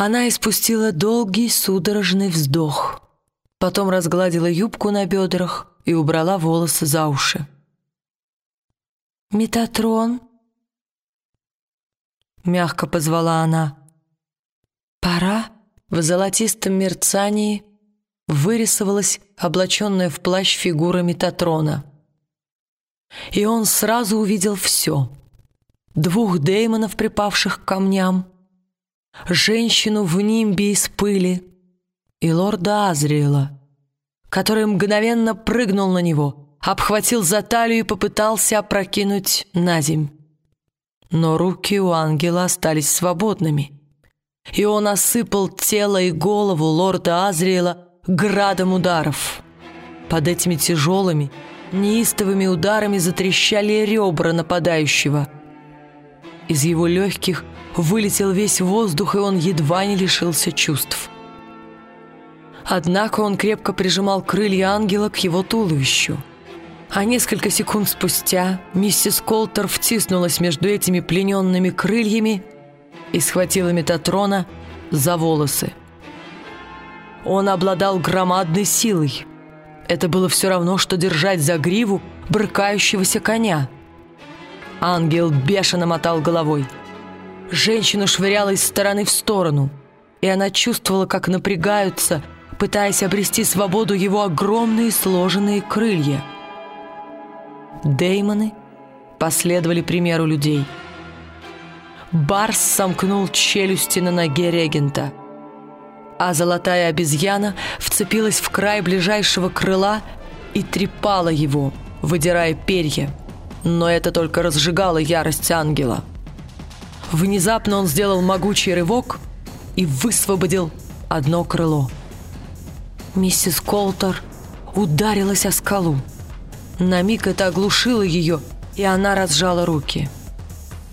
Она испустила долгий судорожный вздох, потом разгладила юбку на бедрах и убрала волосы за уши. «Метатрон?» — мягко позвала она. «Пора?» В золотистом мерцании вырисовалась облаченная в плащ фигура Метатрона. И он сразу увидел все. Двух деймонов, припавших к камням, женщину в нимбе из пыли и лорда Азриэла, который мгновенно прыгнул на него, обхватил за талию и попытался опрокинуть на земь. Но руки у ангела остались свободными, и он осыпал тело и голову лорда Азриэла градом ударов. Под этими тяжелыми, неистовыми ударами затрещали ребра нападающего. Из его легких вылетел весь воздух, и он едва не лишился чувств. Однако он крепко прижимал крылья ангела к его туловищу. А несколько секунд спустя миссис Колтер втиснулась между этими плененными крыльями и схватила Метатрона за волосы. Он обладал громадной силой. Это было все равно, что держать за гриву брыкающегося коня. Ангел бешено мотал головой. Женщину швыряла из стороны в сторону, и она чувствовала, как напрягаются, пытаясь обрести свободу его огромные сложенные крылья. Деймоны последовали примеру людей. Барс сомкнул челюсти на ноге регента, а золотая обезьяна вцепилась в край ближайшего крыла и трепала его, выдирая перья. Но это только разжигало ярость ангела. Внезапно он сделал могучий рывок и высвободил одно крыло. Миссис Колтер ударилась о скалу. На миг это оглушило ее, и она разжала руки.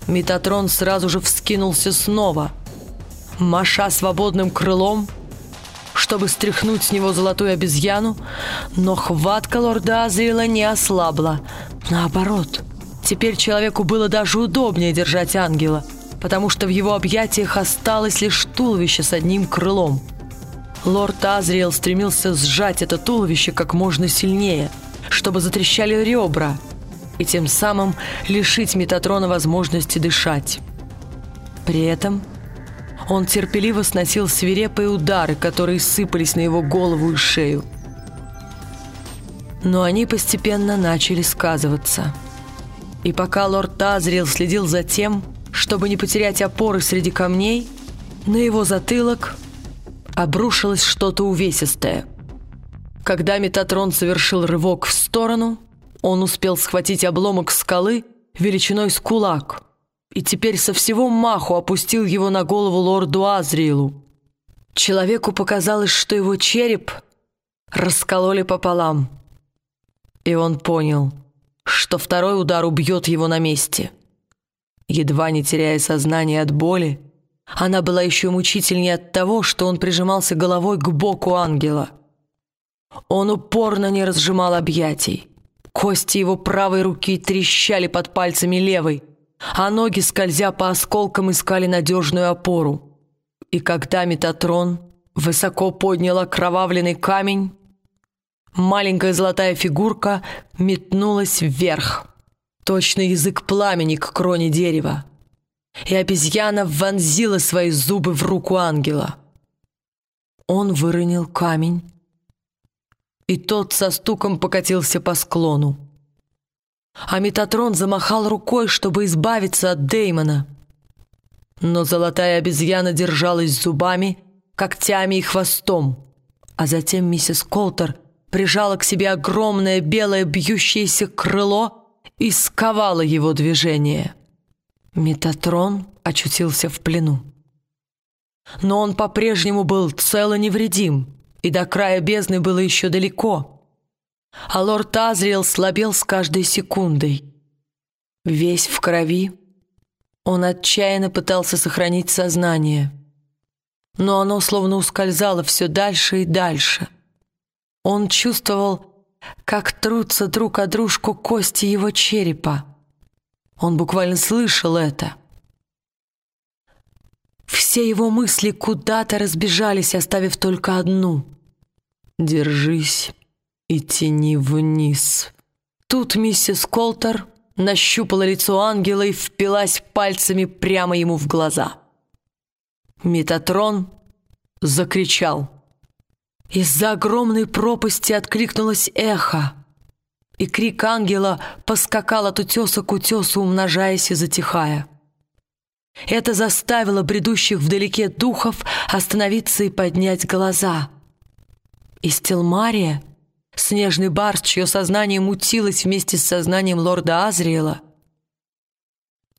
Метатрон сразу же вскинулся снова, маша свободным крылом, чтобы стряхнуть с него золотую обезьяну, но хватка лорда Азриэла не ослабла. Наоборот, теперь человеку было даже удобнее держать ангела — потому что в его объятиях осталось лишь туловище с одним крылом. Лорд Азриэл стремился сжать это туловище как можно сильнее, чтобы затрещали ребра, и тем самым лишить Метатрона возможности дышать. При этом он терпеливо сносил свирепые удары, которые сыпались на его голову и шею. Но они постепенно начали сказываться. И пока лорд Азриэл следил за тем, чтобы не потерять опоры среди камней, на его затылок обрушилось что-то увесистое. Когда Метатрон совершил рывок в сторону, он успел схватить обломок скалы величиной с кулак и теперь со всего маху опустил его на голову лорду Азриэлу. Человеку показалось, что его череп раскололи пополам, и он понял, что второй удар убьет его на месте — Едва не теряя сознание от боли, она была еще мучительнее от того, что он прижимался головой к боку ангела. Он упорно не разжимал объятий. Кости его правой руки трещали под пальцами левой, а ноги, скользя по осколкам, искали надежную опору. И когда Метатрон высоко поднял окровавленный камень, маленькая золотая фигурка метнулась вверх — точно язык пламени к кроне дерева. И обезьяна вонзила свои зубы в руку ангела. Он выронил камень, и тот со стуком покатился по склону. А Метатрон замахал рукой, чтобы избавиться от Деймона. Но золотая обезьяна держалась зубами, когтями и хвостом, а затем миссис Колтер прижала к себе огромное белое бьющееся крыло и сковала его движение. Метатрон очутился в плену. Но он по-прежнему был цел и невредим, и до края бездны было еще далеко. А лорд Азриэл слабел с каждой секундой. Весь в крови, он отчаянно пытался сохранить сознание. Но оно словно ускользало все дальше и дальше. Он чувствовал, как трутся друг о дружку кости его черепа. Он буквально слышал это. Все его мысли куда-то разбежались, оставив только одну. «Держись и тяни вниз». Тут миссис Колтер нащупала лицо ангела и впилась пальцами прямо ему в глаза. Метатрон закричал. Из-за огромной пропасти откликнулось эхо, и крик ангела поскакал от утеса к утесу, умножаясь и затихая. Это заставило бредущих вдалеке духов остановиться и поднять глаза. И Стелмария, снежный барс, чье сознание мутилось вместе с сознанием лорда Азриэла,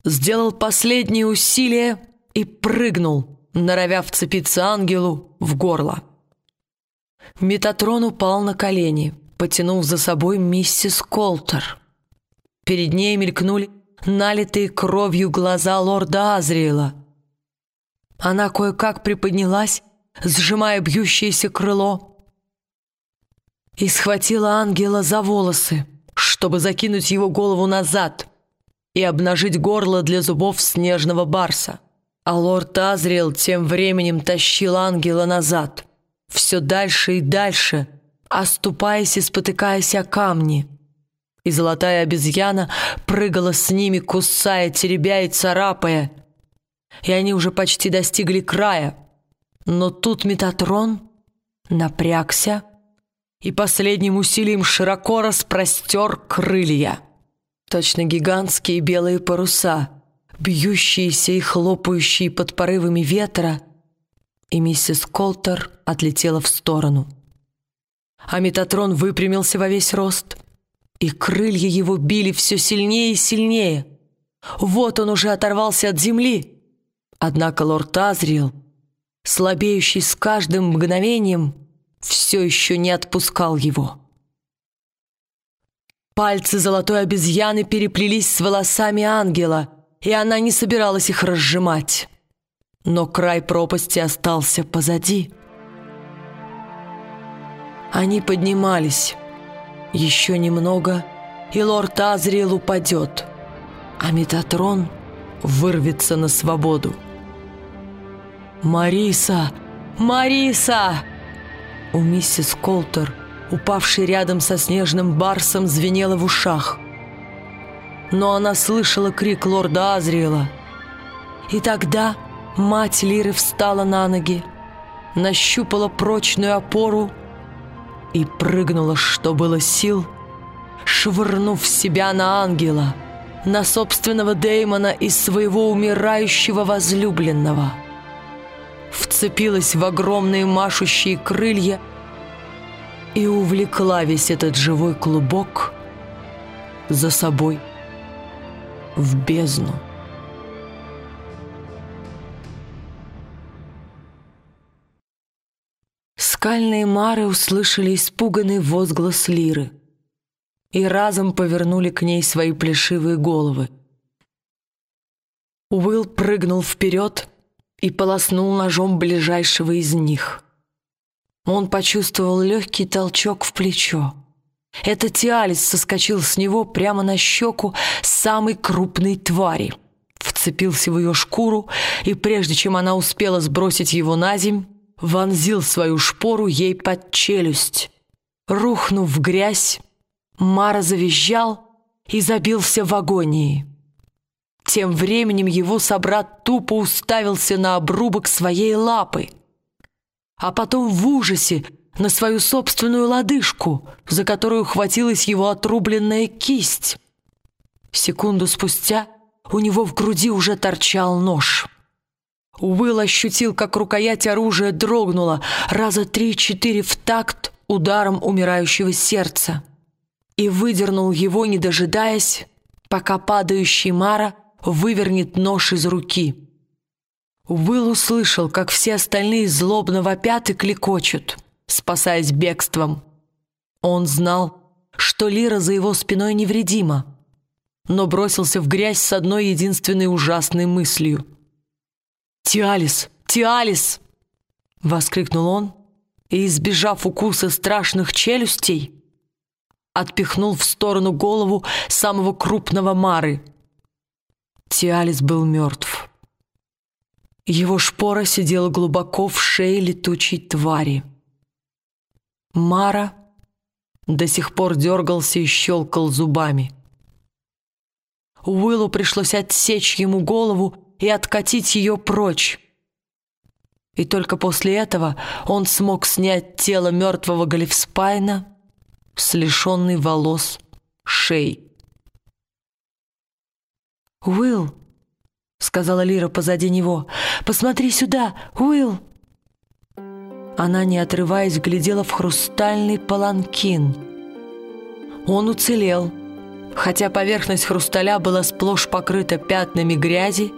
сделал последние усилия и прыгнул, норовя вцепиться ангелу в горло. Метатрон упал на колени, потянув за собой миссис Колтер. Перед ней мелькнули налитые кровью глаза лорда Азриэла. Она кое-как приподнялась, сжимая бьющееся крыло, и схватила ангела за волосы, чтобы закинуть его голову назад и обнажить горло для зубов снежного барса. А лорд Азриэл тем временем тащил ангела назад, все дальше и дальше, оступаясь и спотыкаясь о камни — и золотая обезьяна прыгала с ними, кусая, теребя и царапая. И они уже почти достигли края. Но тут Метатрон напрягся и последним усилием широко распростер крылья. Точно гигантские белые паруса, бьющиеся и хлопающие под порывами ветра, и миссис Колтер отлетела в сторону. А Метатрон выпрямился во весь рост — и крылья его били все сильнее и сильнее. Вот он уже оторвался от земли. Однако лорд Азриэл, слабеющий с каждым мгновением, все еще не отпускал его. Пальцы золотой обезьяны переплелись с волосами ангела, и она не собиралась их разжимать. Но край пропасти остался позади. Они поднимались, еще немного, и лорд Азриэл упадет, а Метатрон вырвется на свободу. «Мариса! Мариса!» У миссис Колтер, упавшей рядом со снежным барсом, звенело в ушах. Но она слышала крик лорда Азриэла. И тогда мать Лиры встала на ноги, нащупала прочную опору и прыгнула, что было сил, швырнув себя на ангела, на собственного Деймона и своего умирающего возлюбленного. Вцепилась в огромные машущие крылья и увлекла весь этот живой клубок за собой в бездну. Скальные мары услышали испуганный возглас Лиры и разом повернули к ней свои плешивые головы. Уилл прыгнул вперед и полоснул ножом ближайшего из них. Он почувствовал легкий толчок в плечо. Это Тиалис соскочил с него прямо на щеку самой крупной твари, вцепился в ее шкуру, и прежде чем она успела сбросить его на земь, вонзил свою шпору ей под челюсть. Рухнув в грязь, Мара завизжал и забился в агонии. Тем временем его собрат тупо уставился на обрубок своей лапы, а потом в ужасе на свою собственную лодыжку, за которую хватилась его отрубленная кисть. Секунду спустя у него в груди уже торчал нож. Уилл ощутил, как рукоять оружия дрогнула раза три-четыре в такт ударом умирающего сердца и выдернул его, не дожидаясь, пока падающий Мара вывернет нож из руки. Уилл услышал, как все остальные злобно вопят и кликочут, спасаясь бегством. Он знал, что Лира за его спиной невредима, но бросился в грязь с одной единственной ужасной мыслью — «Тиалис! Тиалис!» — воскликнул он и, избежав укуса страшных челюстей, отпихнул в сторону голову самого крупного Мары. Тиалис был мертв. Его шпора сидела глубоко в шее летучей твари. Мара до сих пор дергался и щелкал зубами. Уиллу пришлось отсечь ему голову и откатить ее прочь. И только после этого он смог снять тело мертвого Галифспайна с лишенной волос шеи. «Уилл!» — сказала Лира позади него. «Посмотри сюда, Уилл!» Она, не отрываясь, глядела в хрустальный паланкин. Он уцелел, хотя поверхность хрусталя была сплошь покрыта пятнами грязи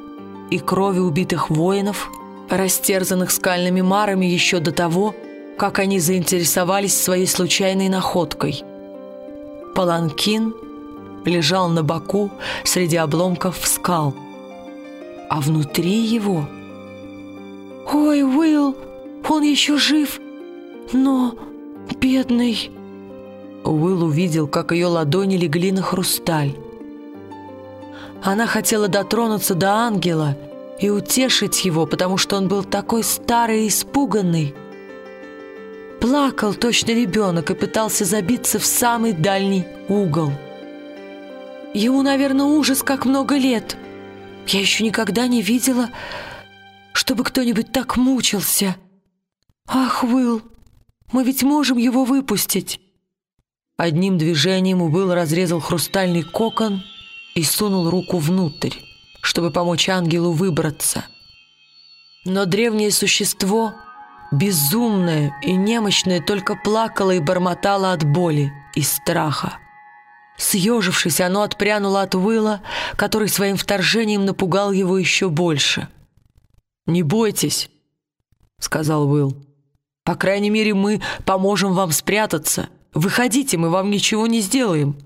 и крови убитых воинов, растерзанных скальными марами еще до того, как они заинтересовались своей случайной находкой. Паланкин лежал на боку среди обломков скал, а внутри его... «Ой, Уилл!» Он еще жив, но бедный...» Уилл увидел, как ее ладони легли на хрусталь. Она хотела дотронуться до ангела и утешить его, потому что он был такой старый и испуганный. Плакал точно ребенок и пытался забиться в самый дальний угол. Ему, наверное, ужас, как много лет. Я еще никогда не видела, чтобы кто-нибудь так мучился. «Ах, Уилл, мы ведь можем его выпустить!» Одним движением Уилл разрезал хрустальный кокон и сунул руку внутрь, чтобы помочь ангелу выбраться. Но древнее существо, безумное и немощное, только плакало и бормотало от боли и страха. Съежившись, оно отпрянуло от Уилла, который своим вторжением напугал его еще больше. «Не бойтесь», — сказал Уилл. По крайней мере, мы поможем вам спрятаться. Выходите, мы вам ничего не сделаем».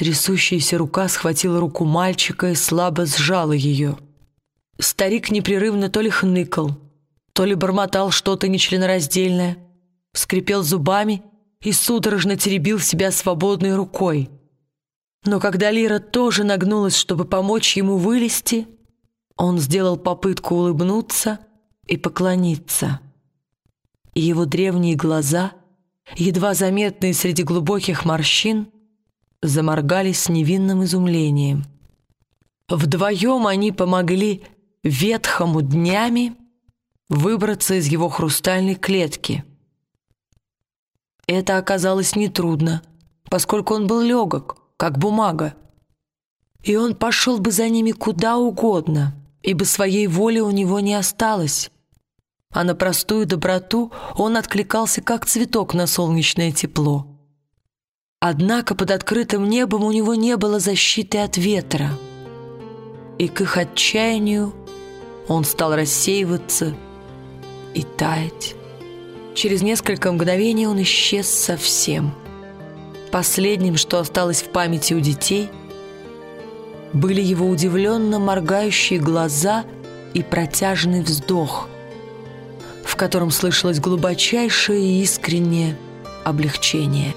Трясущаяся рука схватила руку мальчика и слабо сжала ее. Старик непрерывно то ли хныкал, то ли бормотал что-то нечленораздельное, скрипел зубами и судорожно теребил себя свободной рукой. Но когда Лира тоже нагнулась, чтобы помочь ему вылезти, он сделал попытку улыбнуться и поклониться и его древние глаза, едва заметные среди глубоких морщин, заморгали с невинным изумлением. Вдвоем они помогли ветхому днями выбраться из его хрустальной клетки. Это оказалось нетрудно, поскольку он был легок, как бумага. И он пошел бы за ними куда угодно, ибо своей воли у него не осталось а на простую доброту он откликался как цветок на солнечное тепло. Однако под открытым небом у него не было защиты от ветра, и к их отчаянию он стал рассеиваться и таять. Через несколько мгновений он исчез совсем. Последним, что осталось в памяти у детей, были его удивленно моргающие глаза и протяжный вздох – в котором слышалось глубочайшее и искреннее облегчение.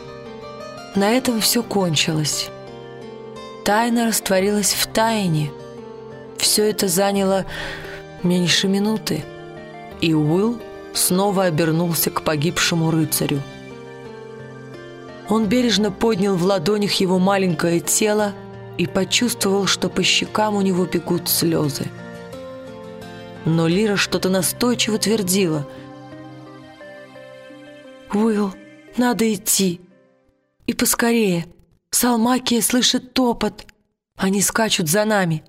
На этом все кончилось. Тайна растворилась в тайне. Все это заняло меньше минуты, и Уилл снова обернулся к погибшему рыцарю. Он бережно поднял в ладонях его маленькое тело и почувствовал, что по щекам у него бегут слезы но Лира что-то настойчиво твердила. «Уилл, надо идти. И поскорее. Салмакия слышит топот. Они скачут за нами».